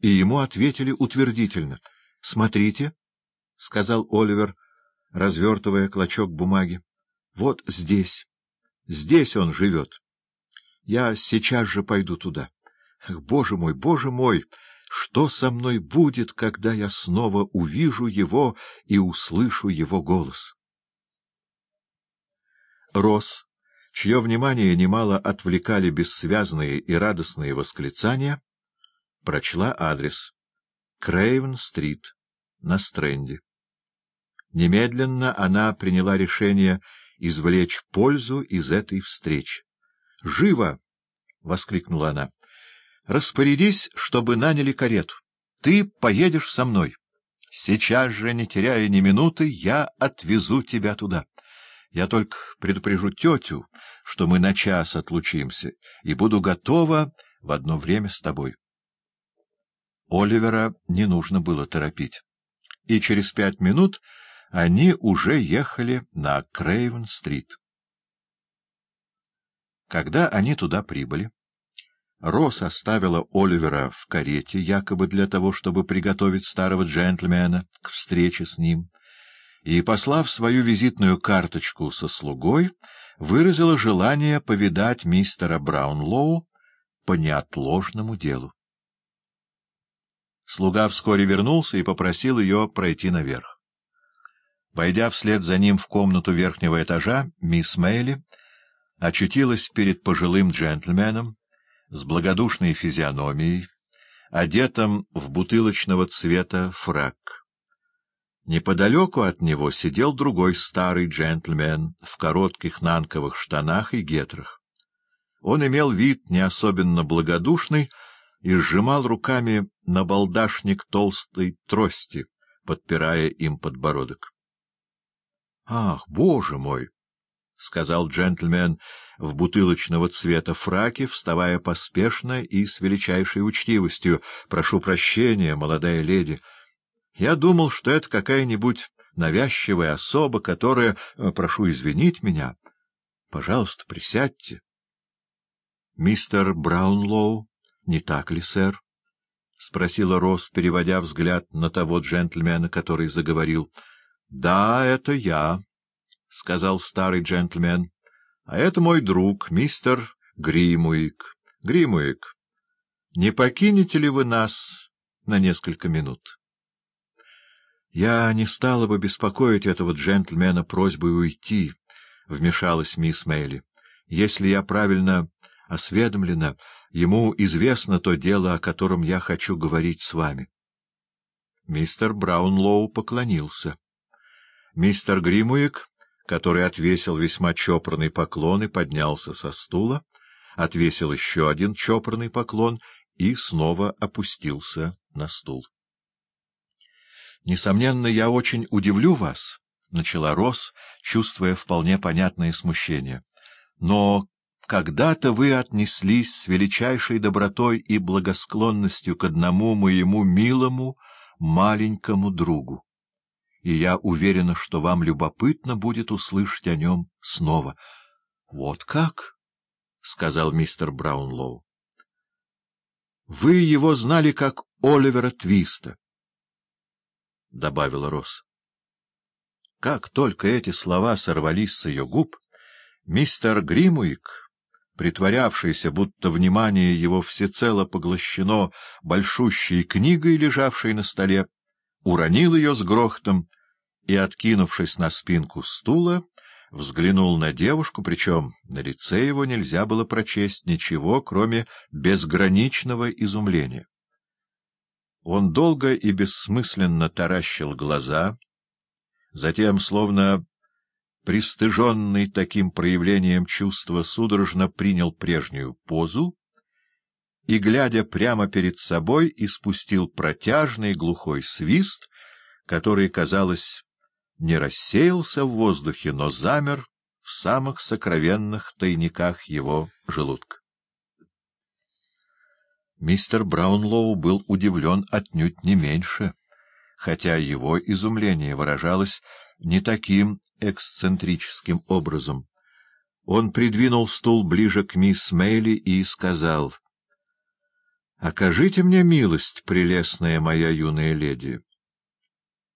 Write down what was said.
и ему ответили утвердительно. — Смотрите, — сказал Оливер, развертывая клочок бумаги, — вот здесь, здесь он живет. Я сейчас же пойду туда. Ах, боже мой, боже мой! Что со мной будет, когда я снова увижу его и услышу его голос? Рос, чье внимание немало отвлекали бессвязные и радостные восклицания, прочла адрес Крейвен-стрит на Стрэнде. Немедленно она приняла решение извлечь пользу из этой встречи. «Живо!» — воскликнула она. Распорядись, чтобы наняли карету. Ты поедешь со мной. Сейчас же, не теряя ни минуты, я отвезу тебя туда. Я только предупрежу тетю, что мы на час отлучимся, и буду готова в одно время с тобой. Оливера не нужно было торопить. И через пять минут они уже ехали на Крейвен-стрит. Когда они туда прибыли, Росс оставила Оливера в карете, якобы для того, чтобы приготовить старого джентльмена к встрече с ним, и, послав свою визитную карточку со слугой, выразила желание повидать мистера Браунлоу по неотложному делу. Слуга вскоре вернулся и попросил ее пройти наверх. Войдя вслед за ним в комнату верхнего этажа, мисс Мейли очутилась перед пожилым джентльменом, с благодушной физиономией, одетым в бутылочного цвета фрак. Неподалеку от него сидел другой старый джентльмен в коротких нанковых штанах и гетрах. Он имел вид не особенно благодушный и сжимал руками на балдашник толстой трости, подпирая им подбородок. — Ах, боже мой! — сказал джентльмен в бутылочного цвета фраке, вставая поспешно и с величайшей учтивостью. — Прошу прощения, молодая леди. Я думал, что это какая-нибудь навязчивая особа, которая... Э, прошу извинить меня. Пожалуйста, присядьте. — Мистер Браунлоу, не так ли, сэр? — спросила Росс, переводя взгляд на того джентльмена, который заговорил. — Да, это я, — сказал старый джентльмен. А это мой друг, мистер Гримуик. Гримуик, не покинете ли вы нас на несколько минут? Я не стала бы беспокоить этого джентльмена просьбой уйти, — вмешалась мисс Мейли. Если я правильно осведомлена, ему известно то дело, о котором я хочу говорить с вами. Мистер Браунлоу поклонился. Мистер Гримуик который отвесил весьма чопорный поклон и поднялся со стула, отвесил еще один чопорный поклон и снова опустился на стул. — Несомненно, я очень удивлю вас, — начала Рос, чувствуя вполне понятное смущение. — Но когда-то вы отнеслись с величайшей добротой и благосклонностью к одному моему милому маленькому другу и я уверена, что вам любопытно будет услышать о нем снова. — Вот как? — сказал мистер Браунлоу. — Вы его знали как Оливера Твиста, — добавила Росс. Как только эти слова сорвались с ее губ, мистер Гримуик, притворявшийся, будто внимание его всецело поглощено большущей книгой, лежавшей на столе, уронил ее с грохотом и, откинувшись на спинку стула, взглянул на девушку, причем на лице его нельзя было прочесть ничего, кроме безграничного изумления. Он долго и бессмысленно таращил глаза, затем, словно пристыженный таким проявлением чувства, судорожно принял прежнюю позу и, глядя прямо перед собой, испустил протяжный глухой свист, который, казалось, не рассеялся в воздухе, но замер в самых сокровенных тайниках его желудка. Мистер Браунлоу был удивлен отнюдь не меньше, хотя его изумление выражалось не таким эксцентрическим образом. Он придвинул стул ближе к мисс Мейли и сказал — Окажите мне милость, прелестная моя юная леди.